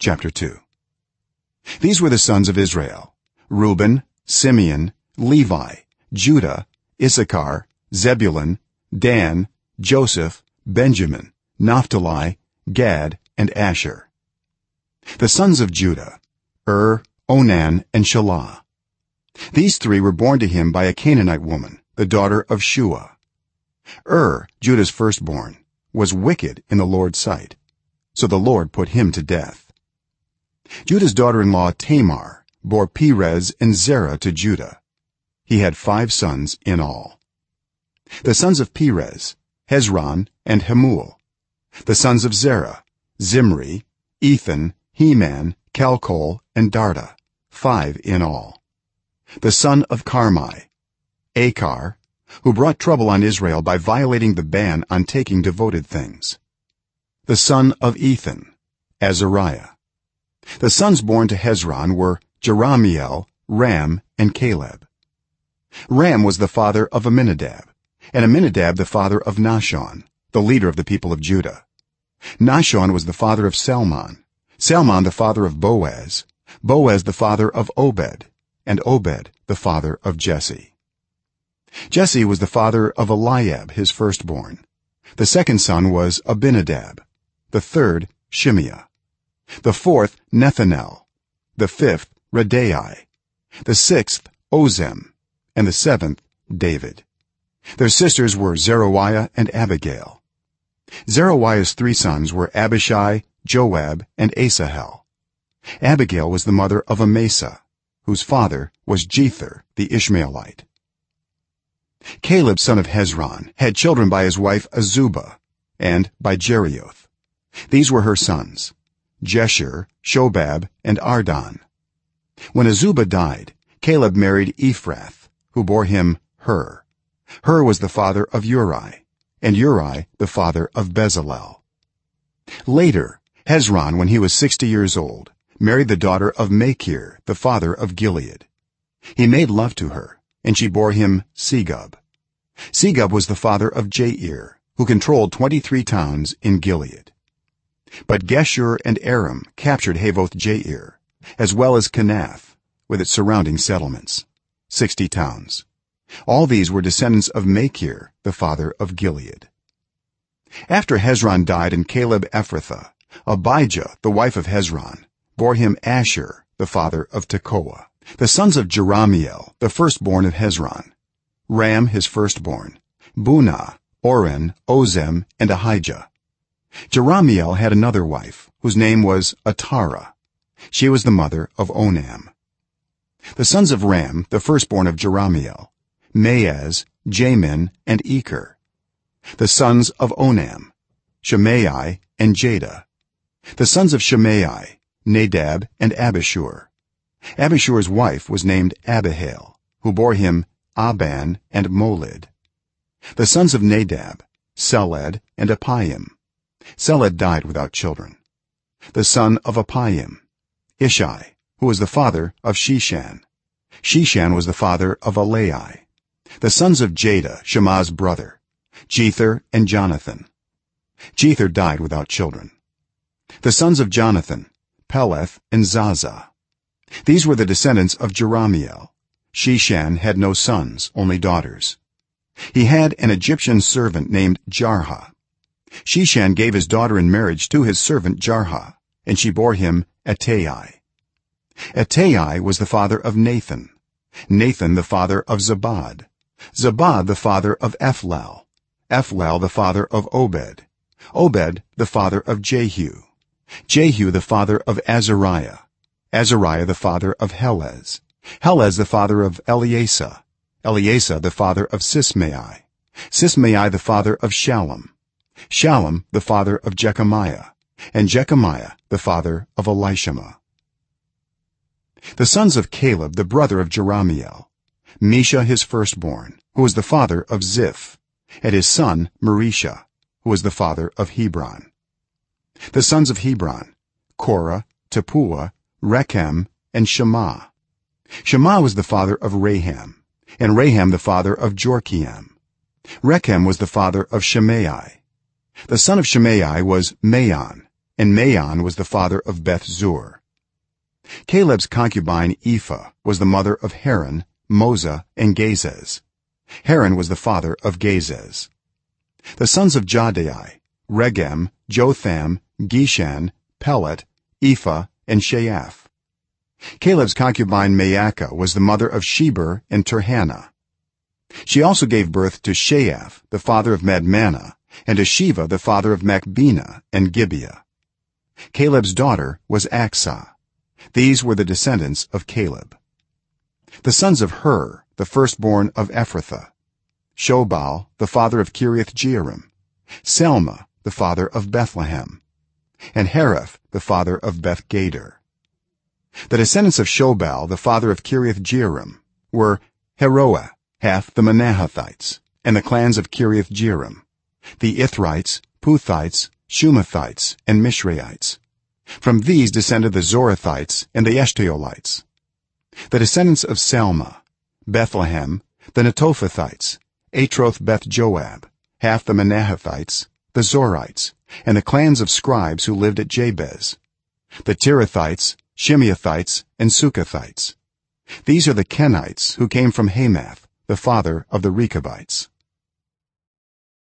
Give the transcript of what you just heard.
chapter 2 these were the sons of israel. Reuben simeon levi judah issachar zebulun dan joseph benjamin naphtali gad and asher. The sons of judah er onan and shelah. These three were born to him by a canaanite woman the daughter of shua. Er judah's firstborn was wicked in the lord's sight so the lord put him to death judah's daughter-in-law tamar bore perez and zerah to judah. He had 5 sons in all. The sons of perez hezron and hamul the sons of zerah zimri ethan heman calcol and darda 5 in all. The son of carmi achar who brought trouble on israel by violating the ban on taking devoted things. The son of ethan azariah the sons born to hezron were jerahmeel ram and caleb. Ram was the father of amminadab and amminadab the father of nahshon the leader of the people of judah. Nahshon was the father of salmon salmon the father of boaz boaz the father of obed and obed the father of jesse. Jesse was the father of eliab his firstborn. The second son was abinadab the third shimeah the fourth nethanel. The fifth raddai the sixth ozem. And the seventh david. Their sisters were zeruiah and abigail. Zeruiah's three sons were abishai joab and asahel. Abigail was the mother of amasa whose father was jether the ishmaelite. Caleb son of hezron had children by his wife azubah and by jerioth. These were her sons jeshur shobab and ardon when azubah died caleb married ephrath who bore him hur. Hur was the father of uri and uri the father of bezalel. Later hezron when he was 60 years old married the daughter of machir the father of gilead. He made love to her and she bore him segub. Segub was the father of jair who controlled 23 towns in gilead but geshur and aram captured havoth jair as well as kenath with its surrounding settlements 60 towns. All these were descendants of machir the father of gilead. After hezron died and caleb ephrathah abijah the wife of hezron bore him ashhur the father of tekoa the sons of jerahmeel the firstborn of hezron ram his firstborn bunah oren ozem and ahijah jerahmeel had another wife whose name was atara. She was the mother of onam. The sons of ram the firstborn of jerahmeel maaz jamin and eker. The sons of onam shimei and jada. The sons of shimei nadab and abishur. Abishur's wife was named abihail who bore him aban and molid. The sons of nadab seled and appaim seled died without children. The son of appaim ishai who was the father of sheshan. Sheshan was the father of ahlai. The sons of jada shema's brother jether and jonathan. Jether died without children. The sons of jonathan peleth and zaza. These were the descendants of jerahmeel sheshan had no sons only daughters. He had an egyptian servant named jarha sheshan gave his daughter in marriage to his servant jarha and she bore him attai attai was the father of nathan nathan the father of zabad zabad the father of ephlal ephlal the father of obed obed the father of jehu jehu the father of azariah azariah the father of helez helez the father of eleasah eleasah the father of sismai sismai the father of shallum shallum the father of jekamiah and jekamiah the father of elishama. The sons of caleb the brother of jerahmeel misha his firstborn who was the father of ziph and his son mareshah who was the father of hebron. The sons of hebron korah tappuah rechem and shema. Shema was the father of raham and raham the father of jorkeam rechem was the father of shimei the son of shimei was maon and maon was the father of beth zur. Caleb's concubine ephah was the mother of haran moza and gazez haran was the father of gazez the sons of jahdai regem jotham gishan pelet ephah and sheaph. Caleb's concubine maacah was the mother of sheber and tirhanah she also gave birth to sheaph the father of madmannah and to sheva the father of machbenah and gibeah. Caleb's daughter was achsah these were the descendants of caleb. The sons of hur the firstborn of ephrathah. Shobal the father of kiriath jearim. Selma the father of bethlehem. And hareph the father of bethgader the descendants of shobal the father of kiriath jearim were haroeh half the manahethites and the clans of kiriath jearim the ithrites puthites shumathites and mishraites from these descended the zorathites and the eshtaolites the descendants of selma bethlehem the netophathites atroth beth joab half the manahethites the zorites and the clans of scribes who lived at jabez. The tirathites shimeathites and sukathites. These are the kenites who came from hamath the father of the rechabites